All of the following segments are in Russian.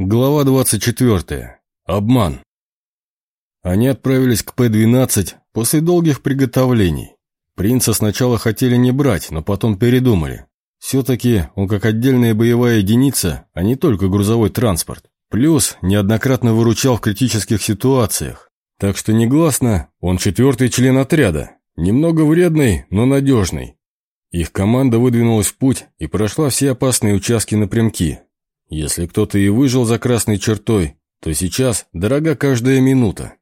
Глава 24. Обман. Они отправились к П-12 после долгих приготовлений. Принца сначала хотели не брать, но потом передумали. Все-таки он как отдельная боевая единица, а не только грузовой транспорт. Плюс неоднократно выручал в критических ситуациях. Так что негласно, он четвертый член отряда. Немного вредный, но надежный. Их команда выдвинулась в путь и прошла все опасные участки напрямки, если кто-то и выжил за красной чертой, то сейчас дорога каждая минута.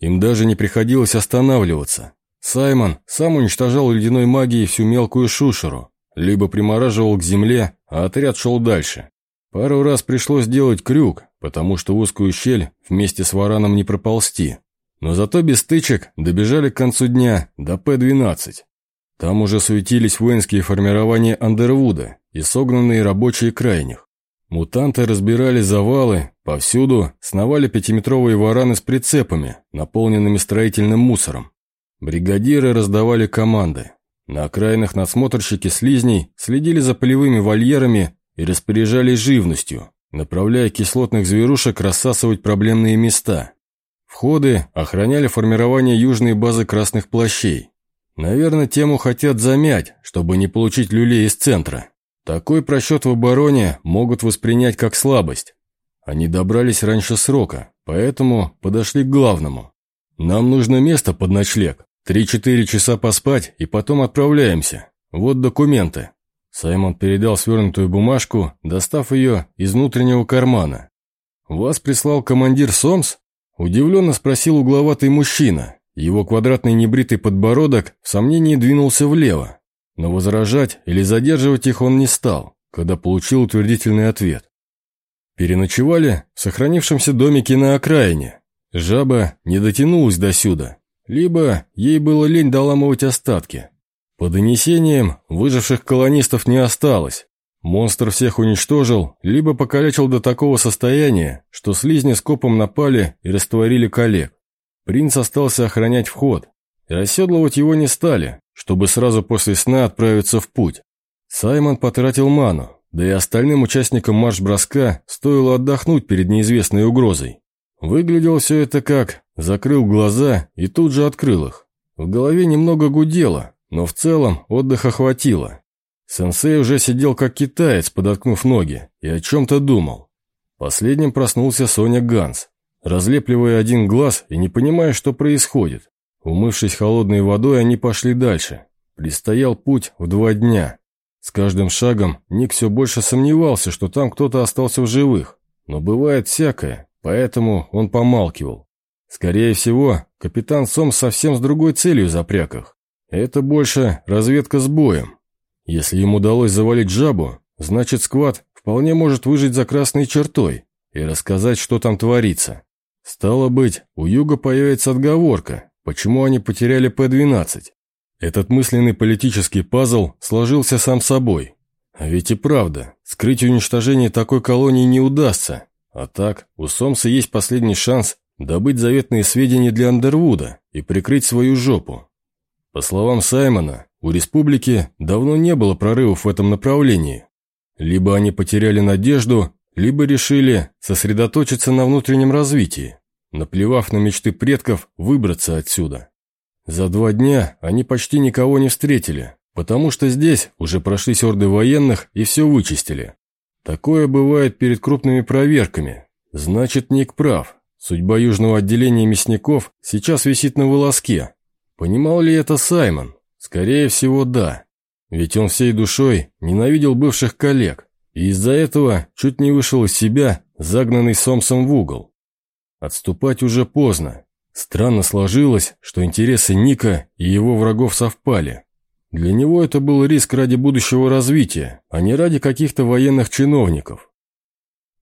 Им даже не приходилось останавливаться. Саймон сам уничтожал ледяной магией всю мелкую шушеру, либо примораживал к земле, а отряд шел дальше. Пару раз пришлось делать крюк, потому что узкую щель вместе с вараном не проползти. Но зато без стычек добежали к концу дня до П-12. Там уже суетились воинские формирования Андервуда и согнанные рабочие крайних. Мутанты разбирали завалы, повсюду сновали пятиметровые вараны с прицепами, наполненными строительным мусором. Бригадиры раздавали команды. На окраинах надсмотрщики слизней следили за полевыми вольерами и распоряжались живностью, направляя кислотных зверушек рассасывать проблемные места. Входы охраняли формирование южной базы красных плащей. Наверное, тему хотят замять, чтобы не получить люлей из центра. Такой просчет в обороне могут воспринять как слабость. Они добрались раньше срока, поэтому подошли к главному. Нам нужно место под ночлег. Три-четыре часа поспать и потом отправляемся. Вот документы. Саймон передал свернутую бумажку, достав ее из внутреннего кармана. «Вас прислал командир Сомс?» Удивленно спросил угловатый мужчина. Его квадратный небритый подбородок в сомнении двинулся влево. Но возражать или задерживать их он не стал, когда получил утвердительный ответ. Переночевали в сохранившемся домике на окраине. Жаба не дотянулась до сюда, либо ей было лень доламывать остатки. По донесениям, выживших колонистов не осталось. Монстр всех уничтожил, либо покалечил до такого состояния, что слизни скопом напали и растворили коллег. Принц остался охранять вход, и расседлывать его не стали, чтобы сразу после сна отправиться в путь. Саймон потратил ману, да и остальным участникам марш-броска стоило отдохнуть перед неизвестной угрозой. Выглядело все это как закрыл глаза и тут же открыл их. В голове немного гудело, но в целом отдыха хватило. Сенсей уже сидел как китаец, подоткнув ноги, и о чем-то думал. Последним проснулся Соня Ганс, разлепливая один глаз и не понимая, что происходит. Умывшись холодной водой, они пошли дальше. Предстоял путь в два дня. С каждым шагом Ник все больше сомневался, что там кто-то остался в живых. Но бывает всякое, поэтому он помалкивал. Скорее всего, капитан Сом совсем с другой целью запряг их. Это больше разведка с боем. Если им удалось завалить жабу, значит сквад вполне может выжить за красной чертой и рассказать, что там творится. Стало быть, у Юга появится отговорка, Почему они потеряли П-12? Этот мысленный политический пазл сложился сам собой. А ведь и правда, скрыть уничтожение такой колонии не удастся. А так, у Сомса есть последний шанс добыть заветные сведения для Андервуда и прикрыть свою жопу. По словам Саймона, у республики давно не было прорывов в этом направлении. Либо они потеряли надежду, либо решили сосредоточиться на внутреннем развитии наплевав на мечты предков выбраться отсюда. За два дня они почти никого не встретили, потому что здесь уже прошлись орды военных и все вычистили. Такое бывает перед крупными проверками. Значит, Ник прав. Судьба южного отделения мясников сейчас висит на волоске. Понимал ли это Саймон? Скорее всего, да. Ведь он всей душой ненавидел бывших коллег, и из-за этого чуть не вышел из себя, загнанный Сомсом в угол. Отступать уже поздно. Странно сложилось, что интересы Ника и его врагов совпали. Для него это был риск ради будущего развития, а не ради каких-то военных чиновников.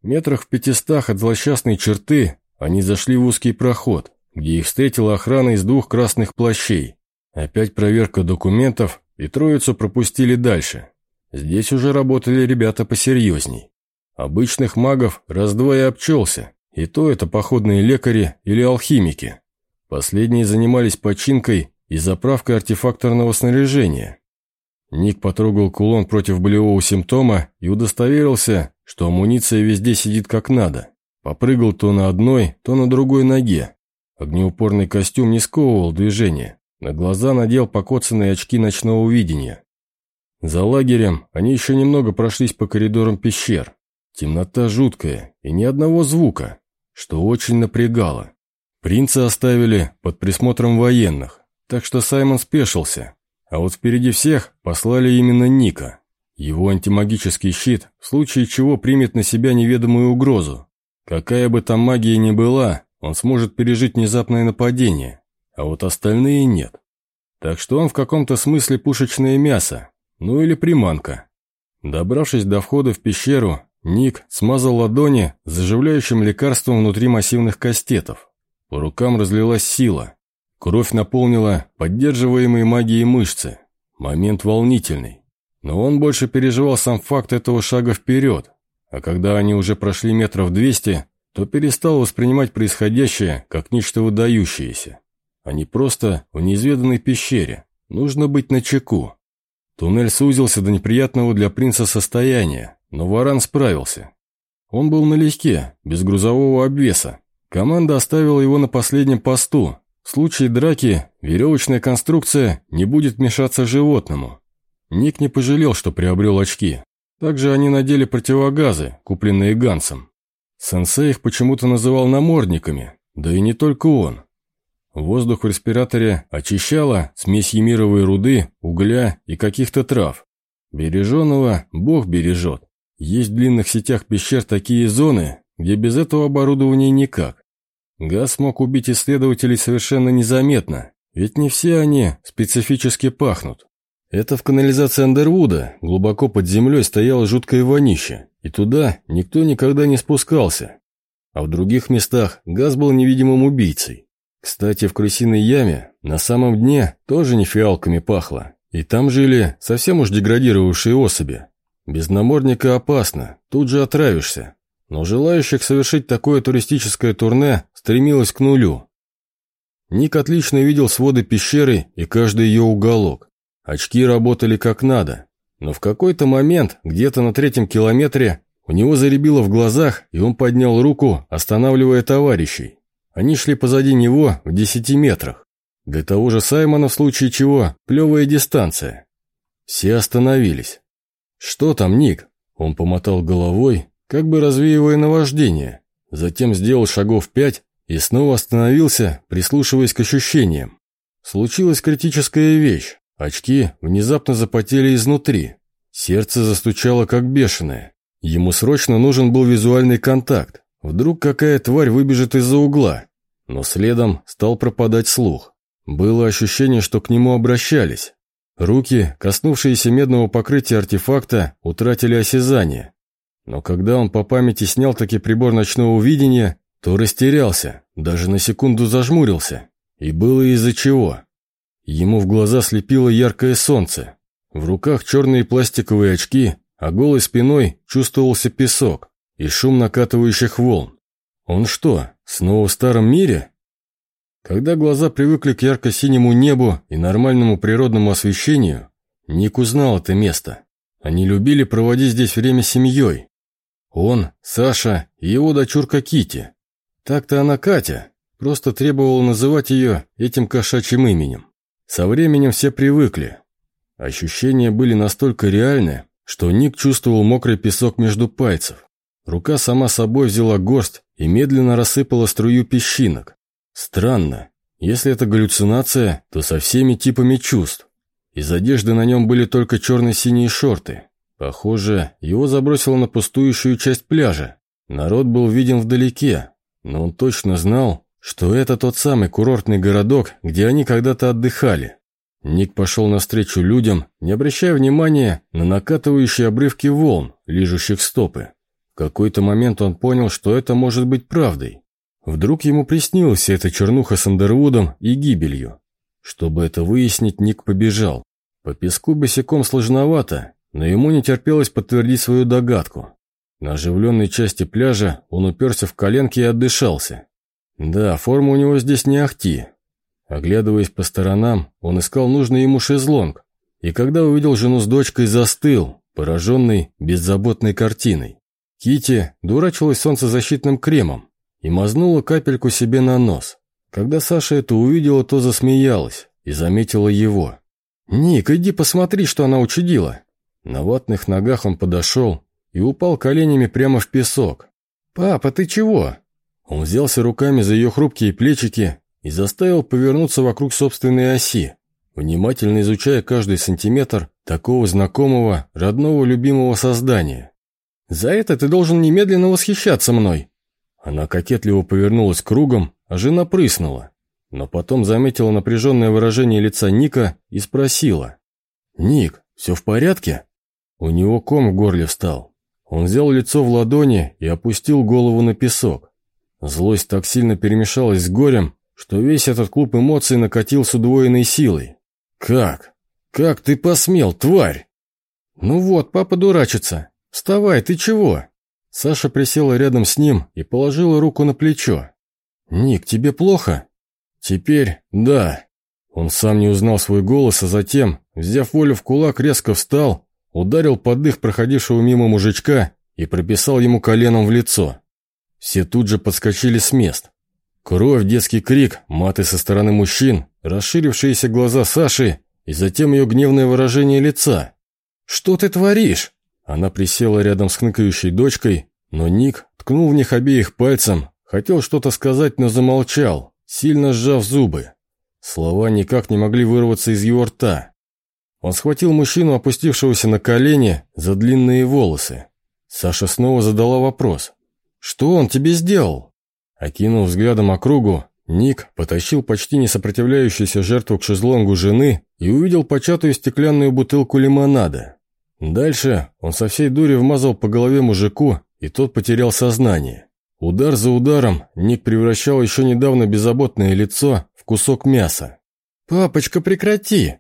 Метрах в пятистах от злосчастной черты они зашли в узкий проход, где их встретила охрана из двух красных плащей. Опять проверка документов, и троицу пропустили дальше. Здесь уже работали ребята посерьезней. Обычных магов раз-два и обчелся, и то это походные лекари или алхимики. Последние занимались починкой и заправкой артефакторного снаряжения. Ник потрогал кулон против болевого симптома и удостоверился, что амуниция везде сидит как надо. Попрыгал то на одной, то на другой ноге. Огнеупорный костюм не сковывал движение. На глаза надел покоцанные очки ночного видения. За лагерем они еще немного прошлись по коридорам пещер. Темнота жуткая и ни одного звука, что очень напрягало. Принца оставили под присмотром военных, так что Саймон спешился. А вот впереди всех послали именно Ника. Его антимагический щит в случае чего примет на себя неведомую угрозу. Какая бы там магия ни была, он сможет пережить внезапное нападение, а вот остальные нет. Так что он в каком-то смысле пушечное мясо, ну или приманка. Добравшись до входа в пещеру, Ник смазал ладони заживляющим лекарством внутри массивных кастетов. По рукам разлилась сила. Кровь наполнила поддерживаемые магией мышцы. Момент волнительный. Но он больше переживал сам факт этого шага вперед. А когда они уже прошли метров двести, то перестал воспринимать происходящее как нечто выдающееся. Они просто в неизведанной пещере. Нужно быть начеку. Туннель сузился до неприятного для принца состояния, но Варан справился. Он был налегке, без грузового обвеса. Команда оставила его на последнем посту. В случае драки веревочная конструкция не будет мешаться животному. Ник не пожалел, что приобрел очки. Также они надели противогазы, купленные Гансом. Сенсей их почему-то называл намордниками, да и не только он. Воздух в респираторе очищала смесь емировой руды, угля и каких-то трав. Береженого Бог бережет. Есть в длинных сетях пещер такие зоны, где без этого оборудования никак. Газ мог убить исследователей совершенно незаметно, ведь не все они специфически пахнут. Это в канализации Андервуда глубоко под землей стояло жуткое вонище, и туда никто никогда не спускался. А в других местах газ был невидимым убийцей. Кстати, в крысиной яме на самом дне тоже не фиалками пахло, и там жили совсем уж деградировавшие особи. Без намордника опасно, тут же отравишься. Но желающих совершить такое туристическое турне стремилось к нулю. Ник отлично видел своды пещеры и каждый ее уголок. Очки работали как надо, но в какой-то момент, где-то на третьем километре, у него заребило в глазах, и он поднял руку, останавливая товарищей. Они шли позади него в десяти метрах. Для того же Саймона, в случае чего, плевая дистанция. Все остановились. «Что там, Ник?» Он помотал головой, как бы развеивая наваждение. Затем сделал шагов пять и снова остановился, прислушиваясь к ощущениям. Случилась критическая вещь. Очки внезапно запотели изнутри. Сердце застучало как бешеное. Ему срочно нужен был визуальный контакт. Вдруг какая тварь выбежит из-за угла. Но следом стал пропадать слух. Было ощущение, что к нему обращались. Руки, коснувшиеся медного покрытия артефакта, утратили осязание. Но когда он по памяти снял таки прибор ночного видения, то растерялся, даже на секунду зажмурился. И было из-за чего. Ему в глаза слепило яркое солнце. В руках черные пластиковые очки, а голой спиной чувствовался песок и шум накатывающих волн. Он что, снова в старом мире? Когда глаза привыкли к ярко-синему небу и нормальному природному освещению, Ник узнал это место. Они любили проводить здесь время семьей. Он, Саша и его дочурка Кити. Так-то она Катя, просто требовала называть ее этим кошачьим именем. Со временем все привыкли. Ощущения были настолько реальны, что Ник чувствовал мокрый песок между пальцев. Рука сама собой взяла горсть и медленно рассыпала струю песчинок. Странно. Если это галлюцинация, то со всеми типами чувств. Из одежды на нем были только черно-синие шорты. Похоже, его забросило на пустующую часть пляжа. Народ был виден вдалеке, но он точно знал, что это тот самый курортный городок, где они когда-то отдыхали. Ник пошел навстречу людям, не обращая внимания на накатывающие обрывки волн, лижущих стопы какой-то момент он понял, что это может быть правдой. Вдруг ему приснилась эта чернуха с Андервудом и гибелью. Чтобы это выяснить, Ник побежал. По песку босиком сложновато, но ему не терпелось подтвердить свою догадку. На оживленной части пляжа он уперся в коленки и отдышался. Да, форма у него здесь не ахти. Оглядываясь по сторонам, он искал нужный ему шезлонг, и когда увидел жену с дочкой, застыл, пораженный беззаботной картиной. Кити дурачилась солнцезащитным кремом и мазнула капельку себе на нос. Когда Саша это увидела, то засмеялась и заметила его. «Ник, иди посмотри, что она учудила!» На ватных ногах он подошел и упал коленями прямо в песок. «Папа, ты чего?» Он взялся руками за ее хрупкие плечики и заставил повернуться вокруг собственной оси, внимательно изучая каждый сантиметр такого знакомого, родного, любимого создания. «За это ты должен немедленно восхищаться мной!» Она кокетливо повернулась кругом, а жена прыснула, но потом заметила напряженное выражение лица Ника и спросила. «Ник, все в порядке?» У него ком в горле встал. Он взял лицо в ладони и опустил голову на песок. Злость так сильно перемешалась с горем, что весь этот клуб эмоций накатил с удвоенной силой. «Как? Как ты посмел, тварь?» «Ну вот, папа дурачится. Вставай, ты чего?» Саша присела рядом с ним и положила руку на плечо. «Ник, тебе плохо?» «Теперь да». Он сам не узнал свой голос, а затем, взяв волю в кулак, резко встал, ударил под дых проходившего мимо мужичка и прописал ему коленом в лицо. Все тут же подскочили с мест. Кровь, детский крик, маты со стороны мужчин, расширившиеся глаза Саши и затем ее гневное выражение лица. «Что ты творишь?» Она присела рядом с хныкающей дочкой, но Ник ткнул в них обеих пальцем, хотел что-то сказать, но замолчал, сильно сжав зубы. Слова никак не могли вырваться из его рта. Он схватил мужчину, опустившегося на колени, за длинные волосы. Саша снова задала вопрос. «Что он тебе сделал?» Окинув взглядом округу, Ник потащил почти не сопротивляющуюся жертву к шезлонгу жены и увидел початую стеклянную бутылку лимонада. Дальше он со всей дури вмазал по голове мужику, и тот потерял сознание. Удар за ударом Ник превращал еще недавно беззаботное лицо в кусок мяса. «Папочка, прекрати!»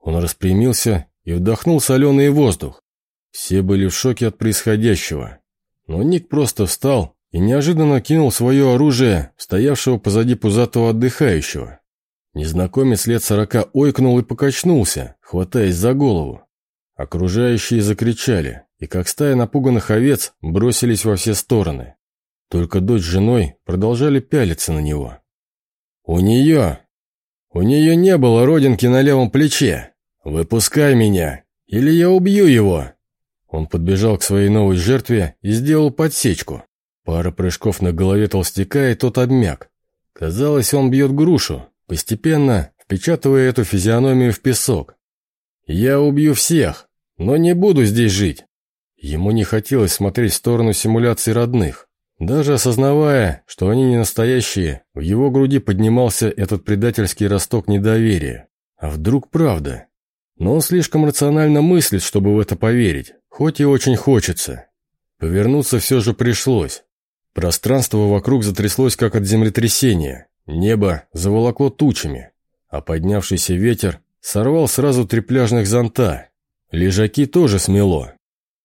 Он распрямился и вдохнул соленый воздух. Все были в шоке от происходящего. Но Ник просто встал и неожиданно кинул свое оружие, стоявшего позади пузатого отдыхающего. Незнакомец лет сорока ойкнул и покачнулся, хватаясь за голову. Окружающие закричали, и как стая напуганных овец бросились во все стороны. Только дочь с женой продолжали пялиться на него. «У нее! У нее не было родинки на левом плече! Выпускай меня, или я убью его!» Он подбежал к своей новой жертве и сделал подсечку. Пара прыжков на голове толстяка, и тот обмяк. Казалось, он бьет грушу, постепенно впечатывая эту физиономию в песок. «Я убью всех, но не буду здесь жить». Ему не хотелось смотреть в сторону симуляции родных. Даже осознавая, что они не настоящие, в его груди поднимался этот предательский росток недоверия. А вдруг правда? Но он слишком рационально мыслит, чтобы в это поверить, хоть и очень хочется. Повернуться все же пришлось. Пространство вокруг затряслось, как от землетрясения. Небо заволокло тучами, а поднявшийся ветер сорвал сразу три пляжных зонта. Лежаки тоже смело.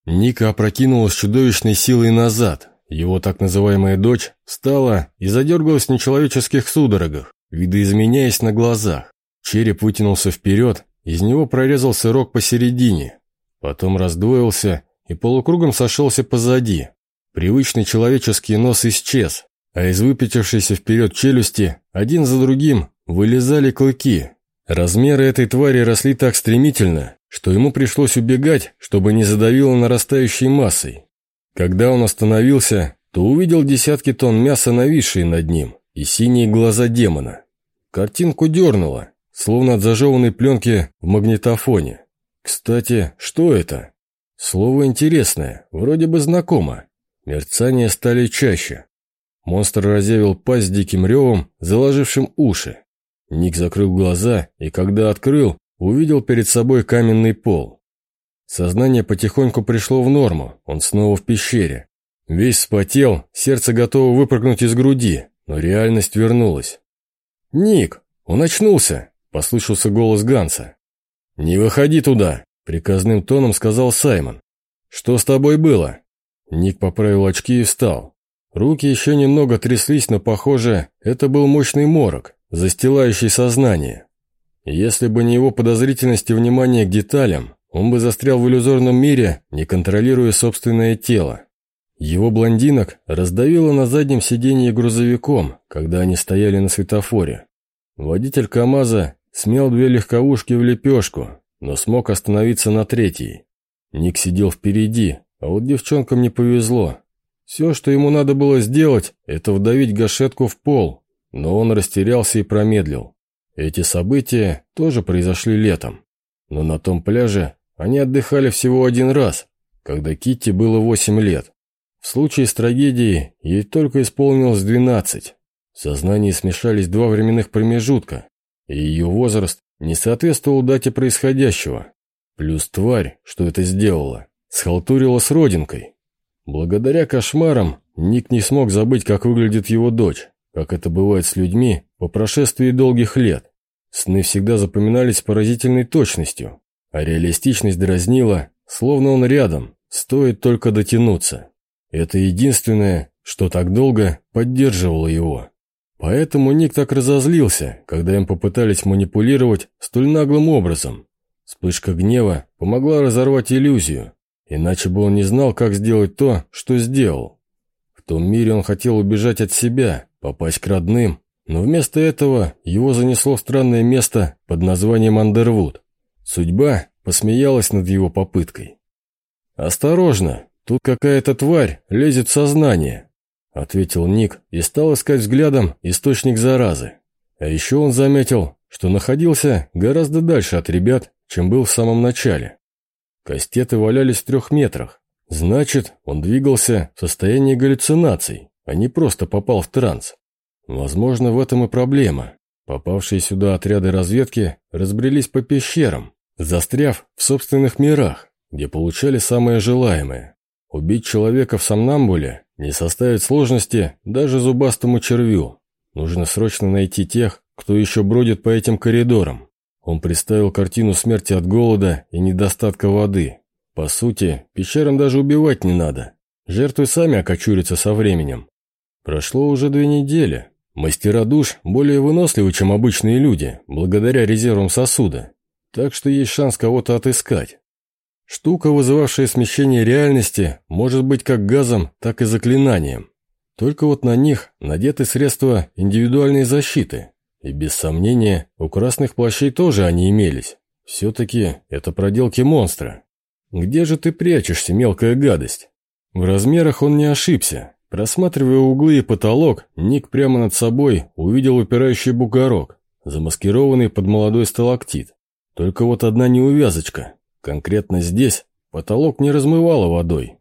Ника опрокинула чудовищной силой назад. Его так называемая дочь встала и задергалась в нечеловеческих судорогах, видоизменяясь на глазах. Череп вытянулся вперед, из него прорезался рог посередине. Потом раздвоился и полукругом сошелся позади, Привычный человеческий нос исчез, а из выпятившейся вперед челюсти один за другим вылезали клыки. Размеры этой твари росли так стремительно, что ему пришлось убегать, чтобы не задавило нарастающей массой. Когда он остановился, то увидел десятки тонн мяса, нависшие над ним, и синие глаза демона. Картинку дернуло, словно от зажеванной пленки в магнитофоне. Кстати, что это? Слово интересное, вроде бы знакомо. Мерцания стали чаще. Монстр разъявил пасть с диким ревом, заложившим уши. Ник закрыл глаза и, когда открыл, увидел перед собой каменный пол. Сознание потихоньку пришло в норму, он снова в пещере. Весь вспотел, сердце готово выпрыгнуть из груди, но реальность вернулась. «Ник, он очнулся!» – послышался голос Ганса. «Не выходи туда!» – приказным тоном сказал Саймон. «Что с тобой было?» Ник поправил очки и встал. Руки еще немного тряслись, но, похоже, это был мощный морок, застилающий сознание. Если бы не его подозрительность и внимание к деталям, он бы застрял в иллюзорном мире, не контролируя собственное тело. Его блондинок раздавило на заднем сиденье грузовиком, когда они стояли на светофоре. Водитель КамАЗа смел две легковушки в лепешку, но смог остановиться на третьей. Ник сидел впереди, а вот девчонкам не повезло. Все, что ему надо было сделать, это вдавить гашетку в пол, но он растерялся и промедлил. Эти события тоже произошли летом, но на том пляже они отдыхали всего один раз, когда Китти было 8 лет. В случае с трагедией ей только исполнилось 12. В сознании смешались два временных промежутка, и ее возраст не соответствовал дате происходящего. Плюс тварь, что это сделала, схалтурила с родинкой. Благодаря кошмарам Ник не смог забыть, как выглядит его дочь, как это бывает с людьми по прошествии долгих лет. Сны всегда запоминались поразительной точностью, а реалистичность дразнила, словно он рядом, стоит только дотянуться. Это единственное, что так долго поддерживало его. Поэтому Ник так разозлился, когда им попытались манипулировать столь наглым образом. Вспышка гнева помогла разорвать иллюзию, иначе бы он не знал, как сделать то, что сделал. В том мире он хотел убежать от себя, попасть к родным, но вместо этого его занесло в странное место под названием Андервуд. Судьба посмеялась над его попыткой. «Осторожно, тут какая-то тварь лезет в сознание», ответил Ник и стал искать взглядом источник заразы. А еще он заметил, что находился гораздо дальше от ребят, чем был в самом начале. Кастеты валялись в трех метрах. Значит, он двигался в состоянии галлюцинаций, а не просто попал в транс. Возможно, в этом и проблема. Попавшие сюда отряды разведки разбрелись по пещерам, застряв в собственных мирах, где получали самое желаемое. Убить человека в Самнамбуле не составит сложности даже зубастому червю. Нужно срочно найти тех, кто еще бродит по этим коридорам. Он представил картину смерти от голода и недостатка воды. По сути, пещерам даже убивать не надо. Жертвы сами окочурятся со временем. Прошло уже две недели. Мастера душ более выносливы, чем обычные люди, благодаря резервам сосуда. Так что есть шанс кого-то отыскать. Штука, вызывавшая смещение реальности, может быть как газом, так и заклинанием. Только вот на них надеты средства индивидуальной защиты. И без сомнения, у красных плащей тоже они имелись. Все-таки это проделки монстра. Где же ты прячешься, мелкая гадость? В размерах он не ошибся. Просматривая углы и потолок, Ник прямо над собой увидел упирающий бугорок, замаскированный под молодой сталактит. Только вот одна неувязочка. Конкретно здесь потолок не размывало водой.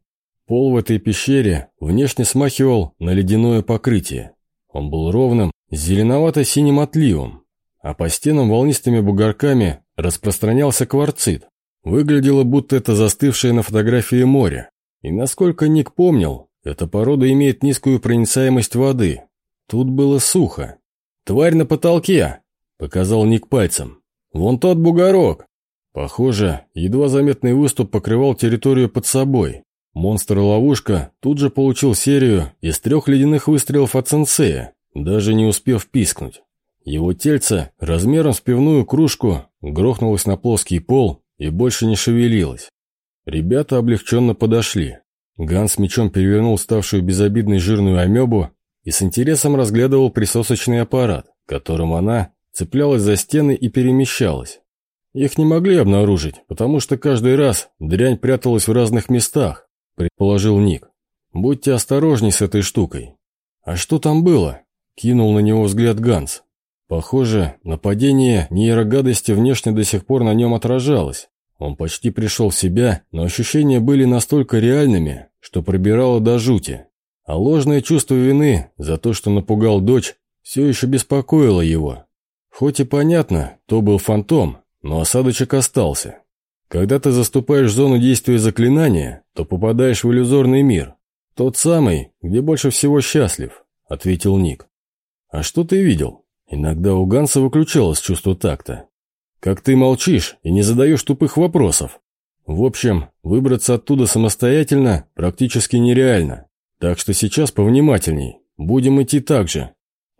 Пол в этой пещере внешне смахивал на ледяное покрытие. Он был ровным, зеленовато-синим отливом, а по стенам волнистыми бугорками распространялся кварцит. Выглядело, будто это застывшее на фотографии море. И насколько Ник помнил, эта порода имеет низкую проницаемость воды. Тут было сухо. «Тварь на потолке!» – показал Ник пальцем. «Вон тот бугорок!» Похоже, едва заметный выступ покрывал территорию под собой. Монстр-ловушка тут же получил серию из трех ледяных выстрелов от сенсея, даже не успев пискнуть. Его тельце размером с пивную кружку грохнулось на плоский пол и больше не шевелилось. Ребята облегченно подошли. Ганс мечом перевернул ставшую безобидной жирную амебу и с интересом разглядывал присосочный аппарат, которым она цеплялась за стены и перемещалась. Их не могли обнаружить, потому что каждый раз дрянь пряталась в разных местах, предположил Ник. Будьте осторожней с этой штукой. А что там было? Кинул на него взгляд Ганс. Похоже, нападение нейрогадости внешне до сих пор на нем отражалось. Он почти пришел в себя, но ощущения были настолько реальными, что пробирало до жути. А ложное чувство вины за то, что напугал дочь, все еще беспокоило его. Хоть и понятно, то был фантом, но осадочек остался. Когда ты заступаешь в зону действия заклинания, то попадаешь в иллюзорный мир. Тот самый, где больше всего счастлив, ответил Ник. А что ты видел? Иногда у Ганса выключалось чувство такта. Как ты молчишь и не задаешь тупых вопросов. В общем, выбраться оттуда самостоятельно практически нереально. Так что сейчас повнимательней. Будем идти так же.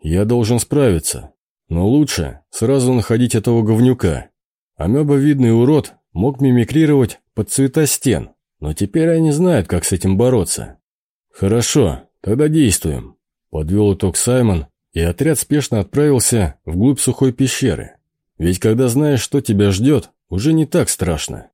Я должен справиться. Но лучше сразу находить этого говнюка. Амебовидный урод мог мимикрировать под цвета стен, но теперь они знают, как с этим бороться. «Хорошо, тогда действуем», — подвел итог Саймон, и отряд спешно отправился вглубь сухой пещеры. Ведь когда знаешь, что тебя ждет, уже не так страшно.